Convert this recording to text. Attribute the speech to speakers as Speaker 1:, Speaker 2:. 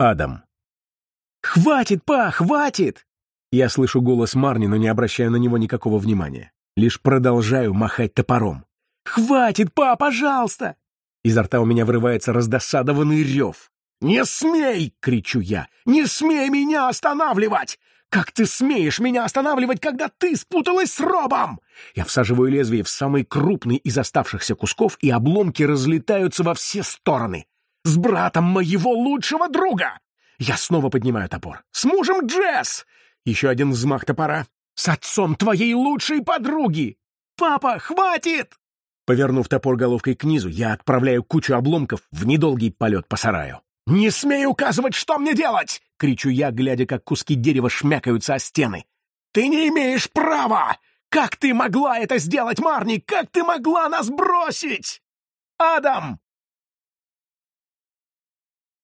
Speaker 1: Адам. «Хватит, па, хватит!» Я слышу голос Марни, но не обращаю на него никакого внимания. Лишь продолжаю махать топором. «Хватит, па, пожалуйста!» Изо рта у меня вырывается раздосадованный рев. «Не смей!» — кричу я. «Не смей меня останавливать! Как ты смеешь меня останавливать, когда ты спуталась с Робом?» Я всаживаю лезвие в самый крупный из оставшихся кусков, и обломки разлетаются во все стороны. «С братом моего лучшего друга!» Я снова поднимаю топор. «С мужем Джесс!» Еще один взмах топора. «С отцом твоей лучшей подруги!» «Папа, хватит!» Повернув топор головкой к низу, я отправляю кучу обломков в недолгий полет по сараю. «Не смей указывать, что мне делать!» — кричу я, глядя, как куски дерева шмякаются о стены. «Ты не имеешь права! Как ты могла это сделать, Марни? Как ты могла нас бросить?» «Адам!»